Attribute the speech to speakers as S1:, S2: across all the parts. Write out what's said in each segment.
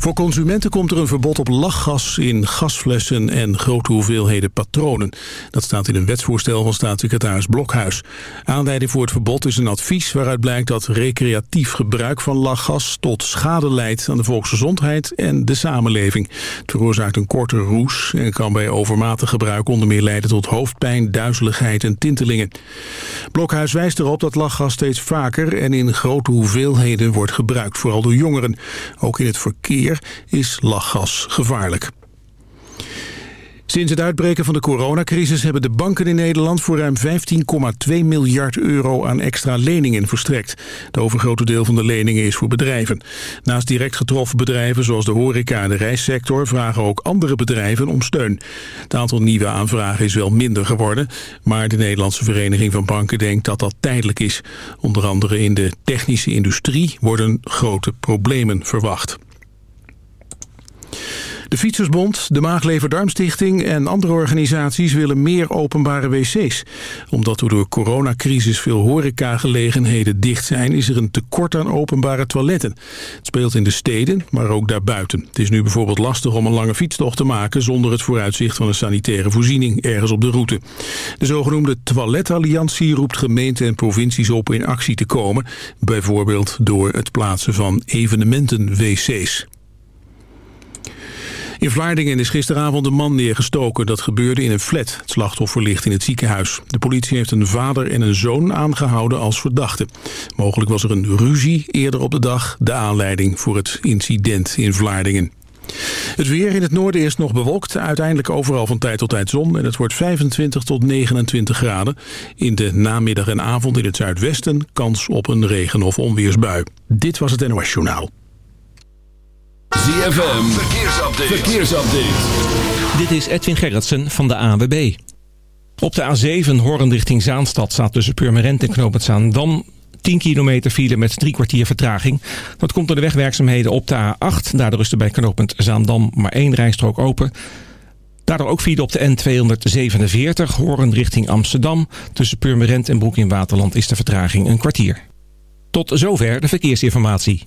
S1: Voor consumenten komt er een verbod op lachgas in gasflessen en grote hoeveelheden patronen. Dat staat in een wetsvoorstel van staatssecretaris Blokhuis. Aanleiding voor het verbod is een advies waaruit blijkt dat recreatief gebruik van lachgas tot schade leidt aan de volksgezondheid en de samenleving. Het veroorzaakt een korte roes en kan bij overmatig gebruik onder meer leiden tot hoofdpijn, duizeligheid en tintelingen. Blokhuis wijst erop dat lachgas steeds vaker en in grote hoeveelheden wordt gebruikt, vooral door jongeren. Ook in het verkeer is lachgas gevaarlijk. Sinds het uitbreken van de coronacrisis hebben de banken in Nederland voor ruim 15,2 miljard euro aan extra leningen verstrekt. Het overgrote deel van de leningen is voor bedrijven. Naast direct getroffen bedrijven zoals de horeca en de reissector vragen ook andere bedrijven om steun. Het aantal nieuwe aanvragen is wel minder geworden, maar de Nederlandse Vereniging van Banken denkt dat dat tijdelijk is. Onder andere in de technische industrie worden grote problemen verwacht. De Fietsersbond, de Maaglever-Darmstichting en andere organisaties willen meer openbare wc's. Omdat door de coronacrisis veel horecagelegenheden dicht zijn... is er een tekort aan openbare toiletten. Het speelt in de steden, maar ook daarbuiten. Het is nu bijvoorbeeld lastig om een lange fietstocht te maken... zonder het vooruitzicht van een sanitaire voorziening ergens op de route. De zogenoemde Toiletalliantie roept gemeenten en provincies op in actie te komen. Bijvoorbeeld door het plaatsen van evenementen-wc's. In Vlaardingen is gisteravond een man neergestoken. Dat gebeurde in een flat. Het slachtoffer ligt in het ziekenhuis. De politie heeft een vader en een zoon aangehouden als verdachte. Mogelijk was er een ruzie eerder op de dag. De aanleiding voor het incident in Vlaardingen. Het weer in het noorden is nog bewolkt. Uiteindelijk overal van tijd tot tijd zon. En het wordt 25 tot 29 graden. In de namiddag en avond in het zuidwesten kans op een regen- of onweersbui. Dit was het NOS Journaal.
S2: ZFM, verkeersupdate. verkeersupdate.
S3: Dit is Edwin Gerritsen van de AWB. Op de A7 Horen richting Zaanstad staat tussen Purmerend en Knoop Zaandam 10 kilometer file met drie kwartier vertraging. Dat komt door de wegwerkzaamheden op de A8. Daardoor is er bij knooppunt Zaandam maar één rijstrook open. Daardoor ook file op de N247 Horen richting Amsterdam. Tussen Purmerend en Broek in Waterland is de vertraging een kwartier. Tot zover de verkeersinformatie.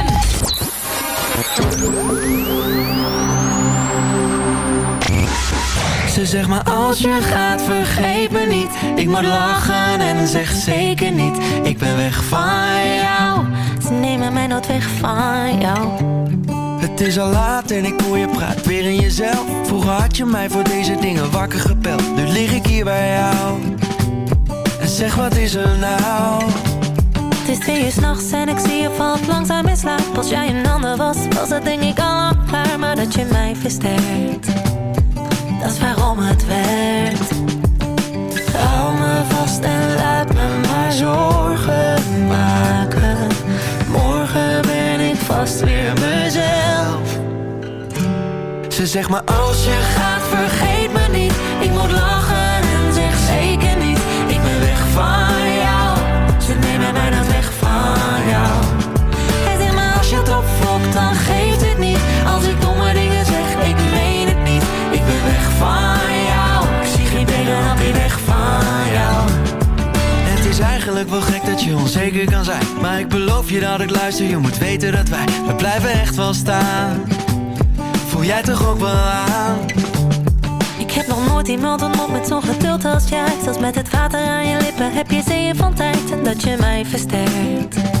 S4: Ze zegt maar als je gaat vergeet me niet. Ik moet lachen en zeg zeker niet. Ik ben weg van jou. Ze nemen mij nooit weg van jou. Het is al laat en ik hoor je praat weer in jezelf. Vroeger had je mij voor deze dingen wakker gepeld. Nu lig ik hier bij jou. En zeg wat is er nou
S5: is twee uur s'nachts en ik zie je valt langzaam in slaap. Als jij een ander was, was het denk ik al lang klaar. Maar dat je mij versterkt Dat is waarom het werkt. Hou me vast en laat me maar zorgen maken. Morgen ben ik vast weer mezelf.
S4: Ze zegt maar als je gaat vergeet me niet. Ik moet lachen dan geeft het niet. Als ik domme dingen zeg, ik meen het niet. Ik ben weg van jou. Ik zie geen binnen, ik weg van
S6: jou. Het is eigenlijk wel gek dat je onzeker kan zijn. Maar ik beloof je dat ik luister, je moet weten dat wij We blijven echt wel staan. Voel jij toch ook wel aan?
S5: Ik heb nog nooit iemand ontmoet met zo'n geduld als jij. Zelfs met het water aan je lippen heb je zeeën van tijd. En dat je mij versterkt.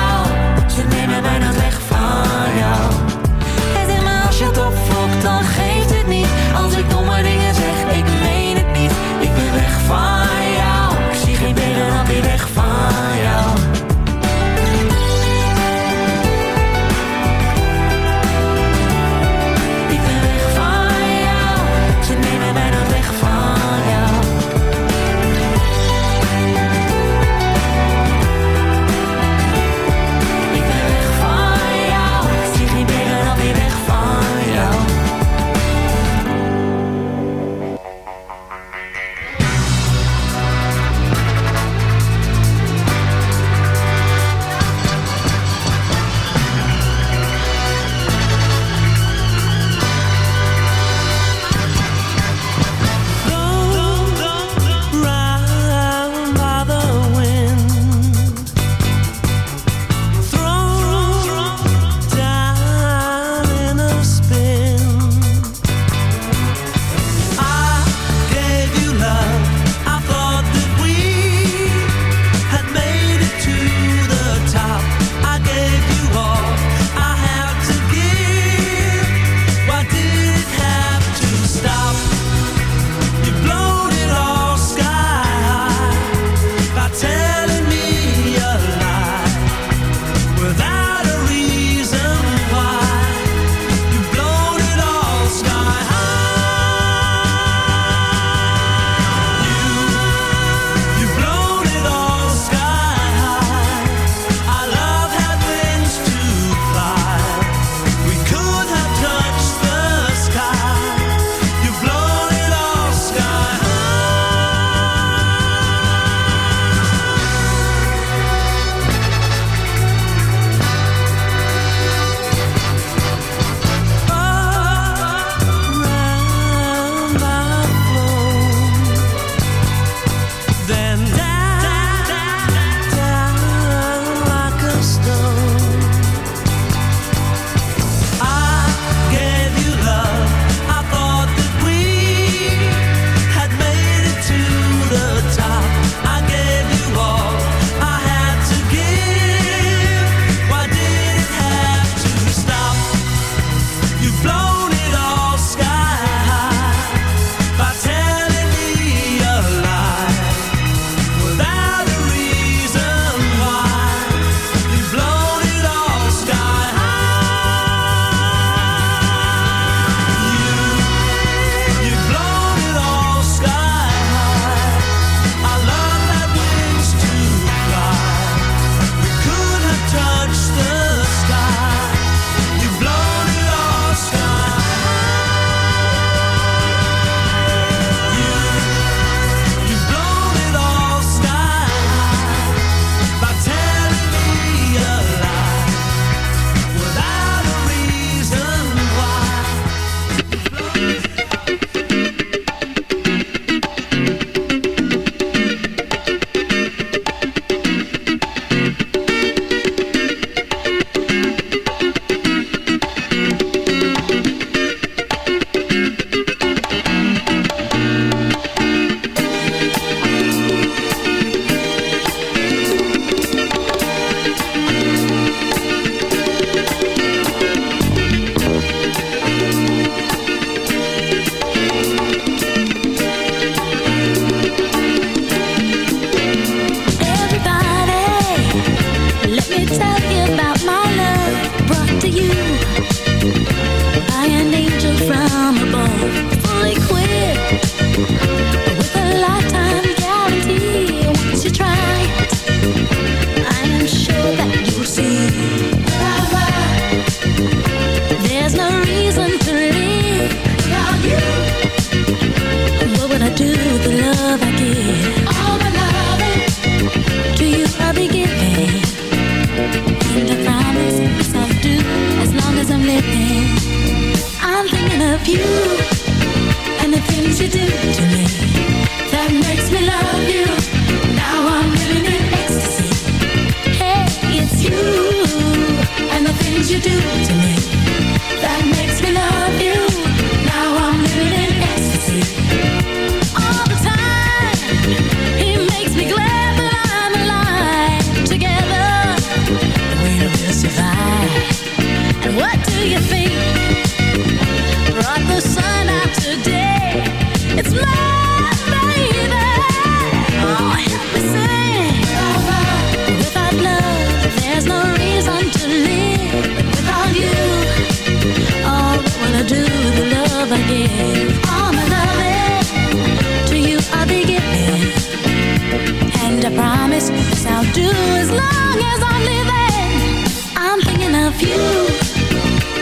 S2: you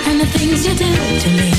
S2: and the things you do to me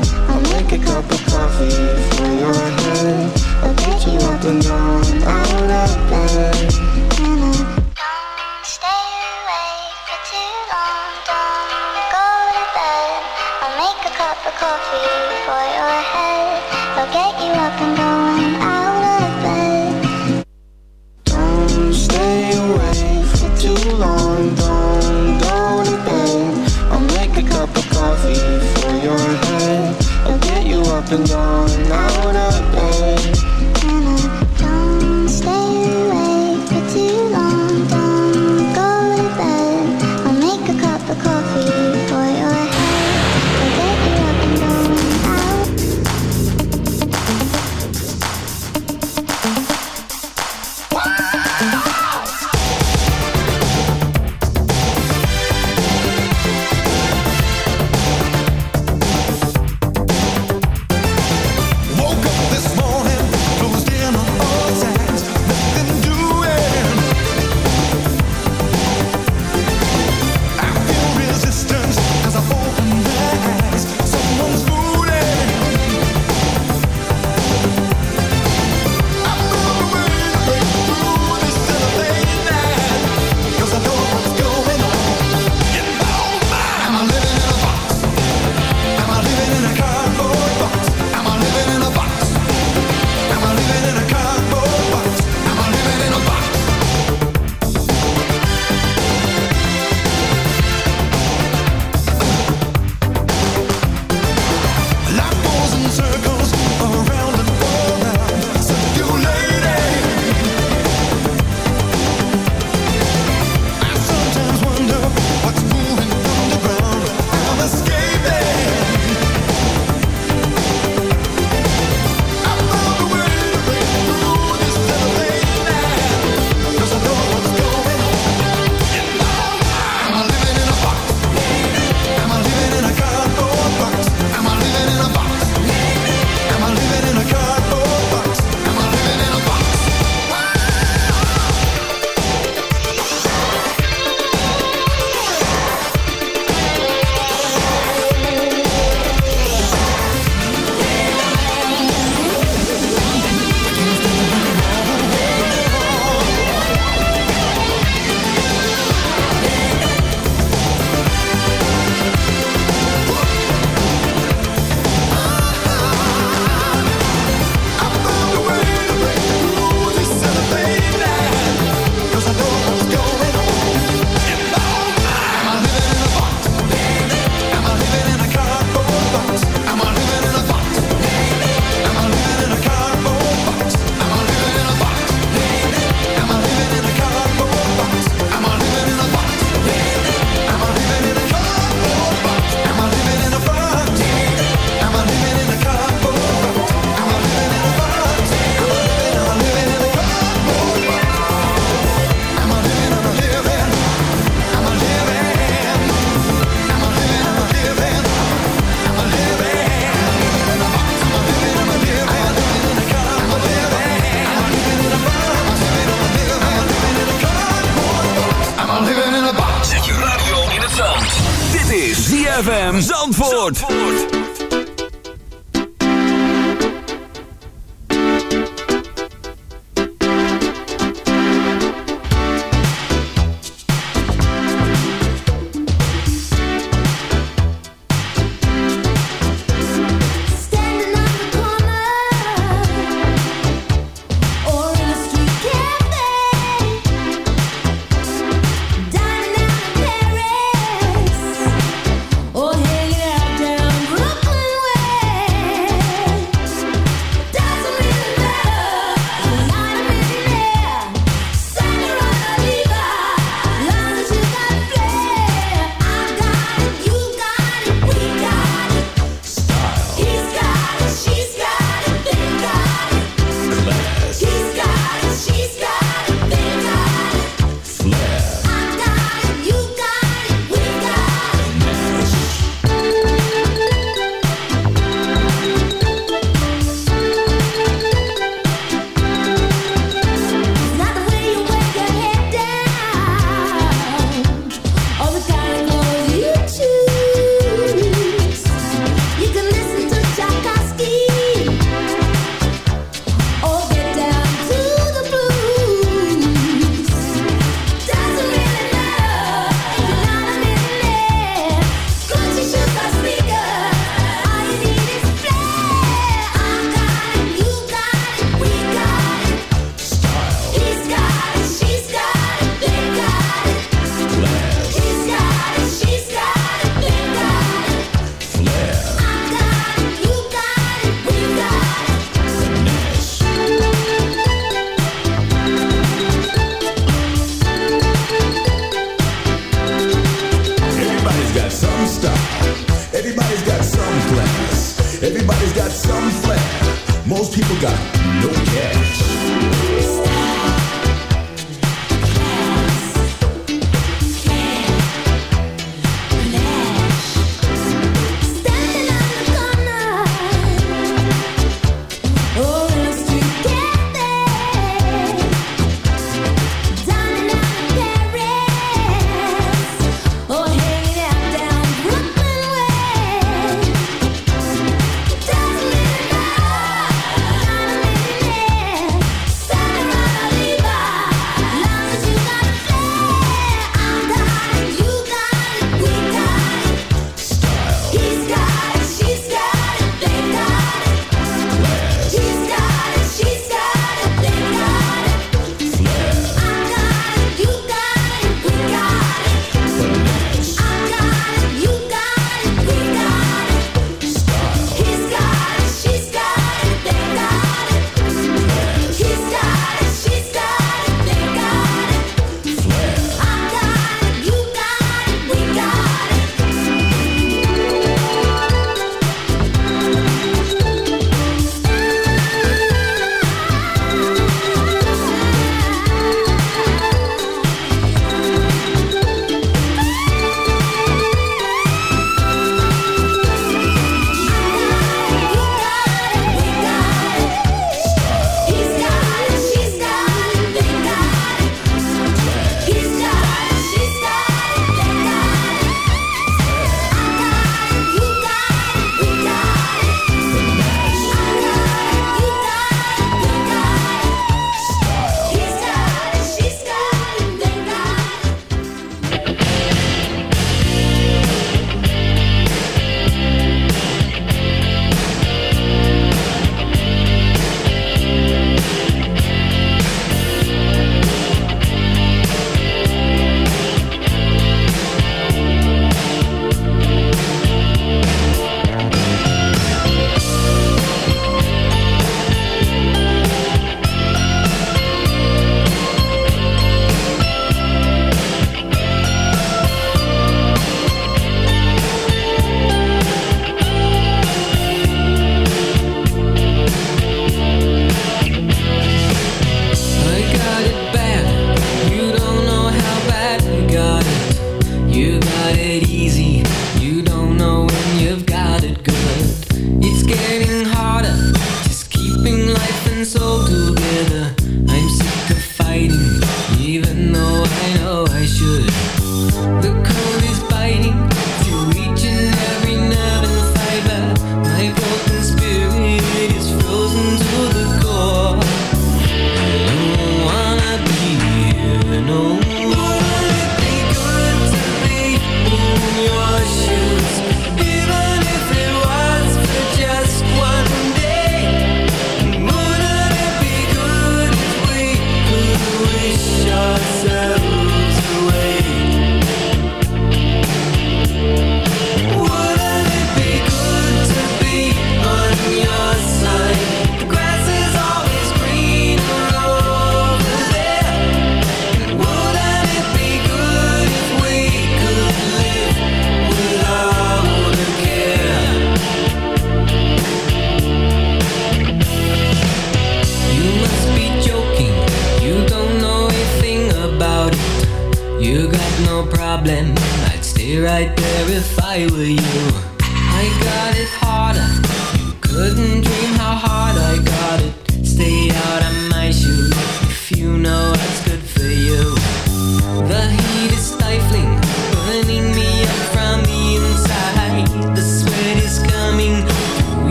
S7: Cup of coffee for your head. I'll get you up and down, out of bed.
S8: Don't stay awake for too long. Don't go to bed. I'll make a cup of coffee for your head. I'll get you up and going
S7: and
S8: i
S2: wanna Zandvoort. Zandvoort.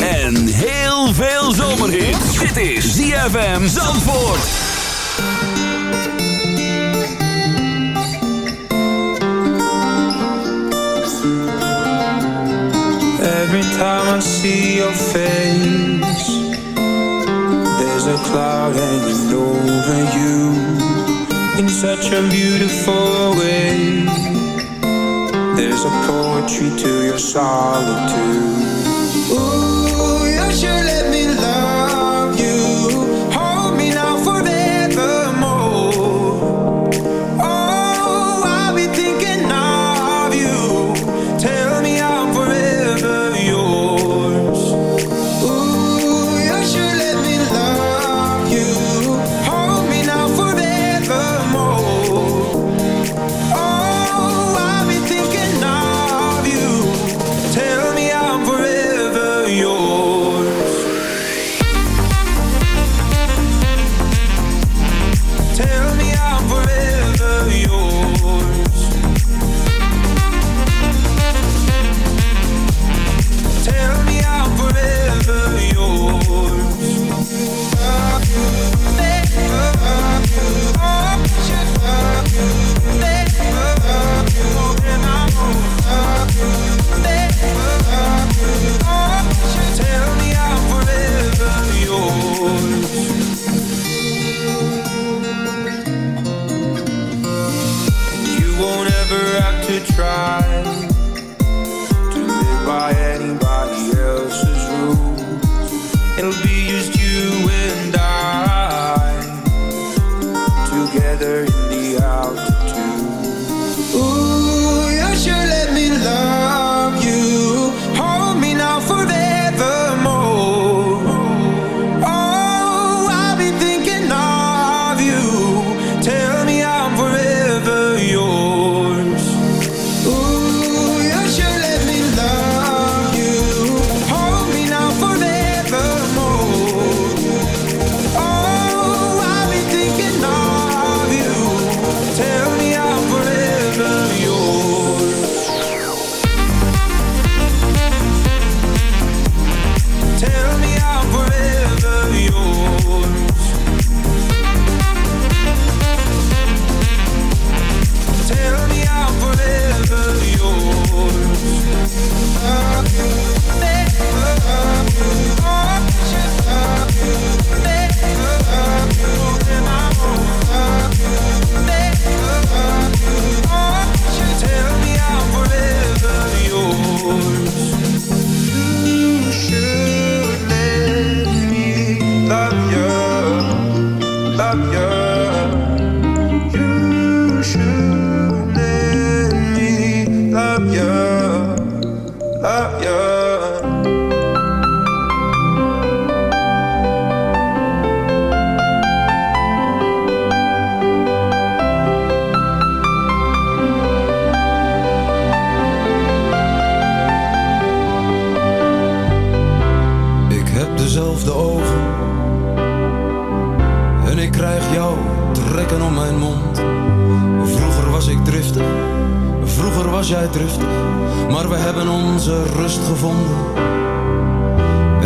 S3: En heel veel zomerhit. Dit is ZFM Zandvoort.
S7: Every time I see your face There's a cloud hanging over you In such a beautiful way There's a poetry to your solitude the
S9: house.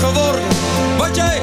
S2: geworden. Wat jij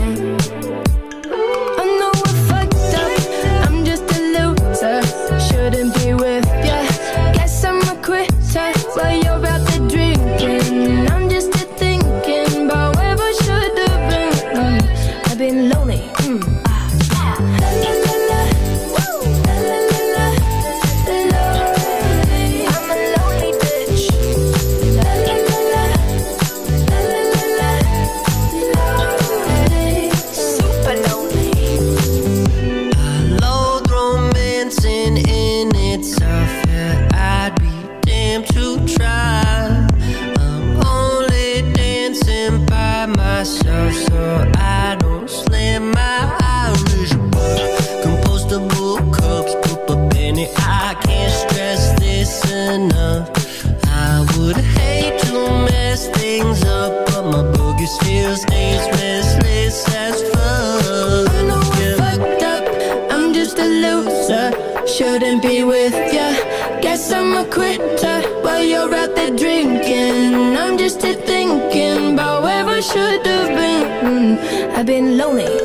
S10: lonely.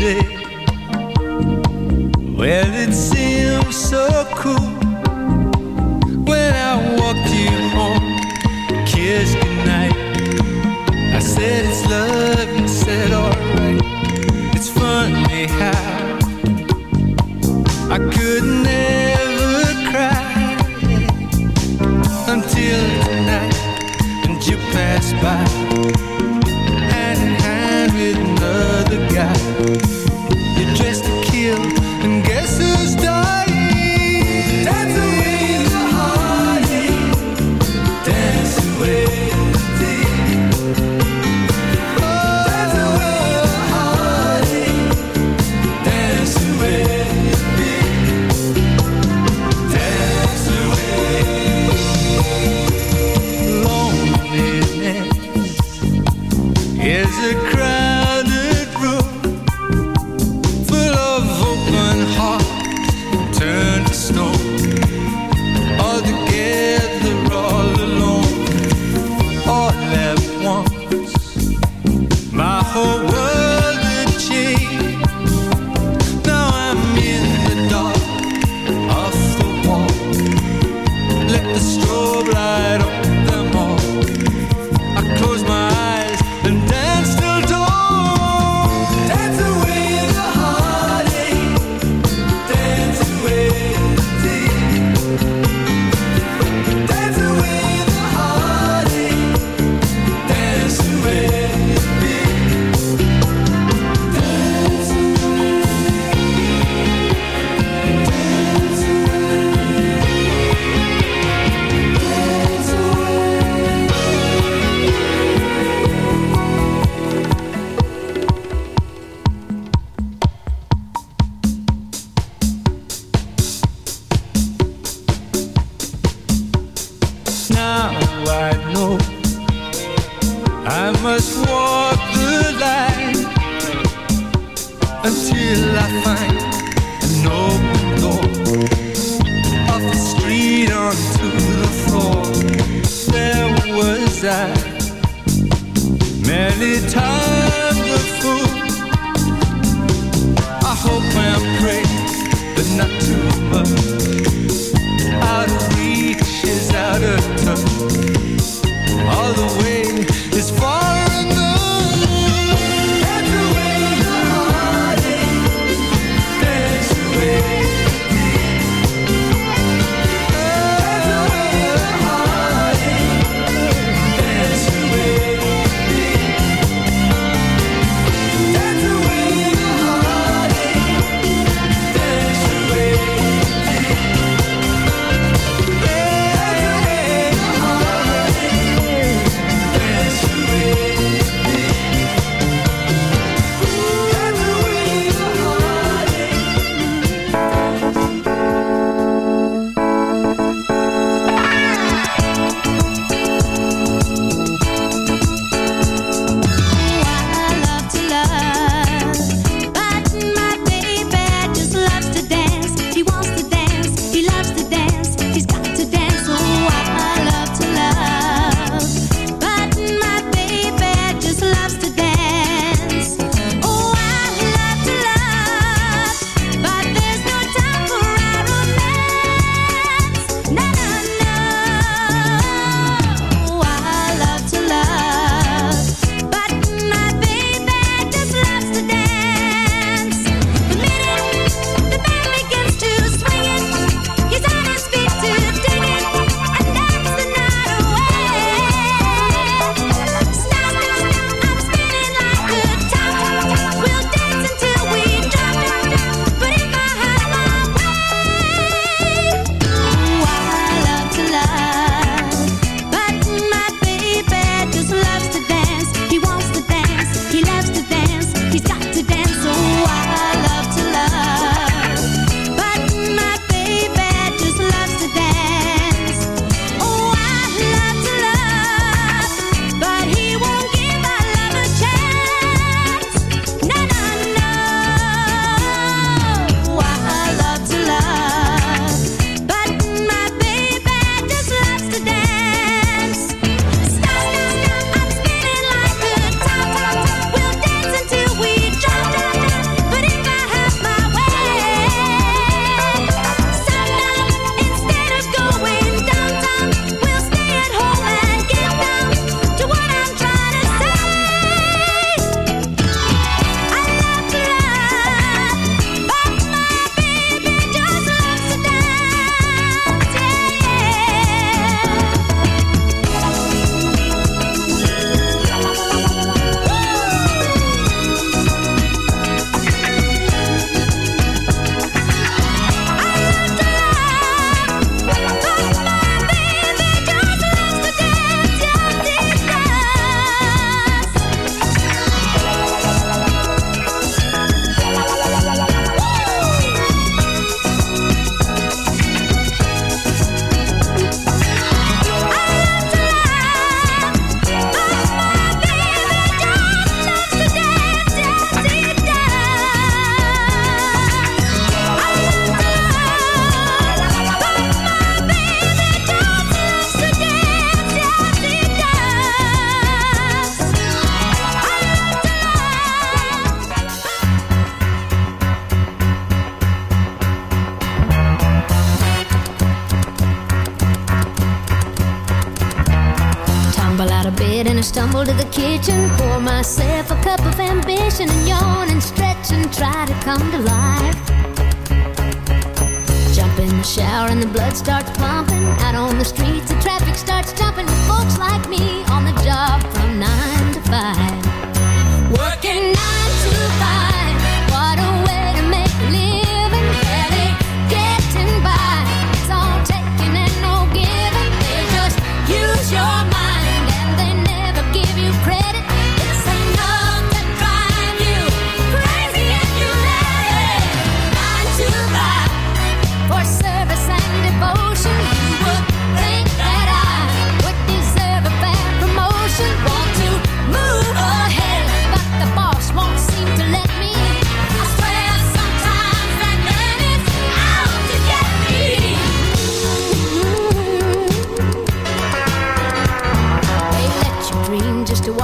S11: day.
S12: Well, it's.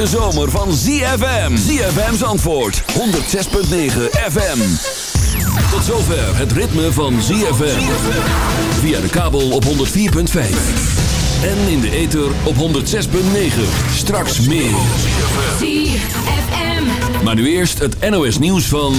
S13: De zomer van ZFM. ZFM's antwoord. 106.9 FM. Tot zover het ritme van ZFM. Via de kabel op 104.5. En in de ether op 106.9. Straks meer.
S2: ZFM.
S13: Maar nu eerst het NOS nieuws van...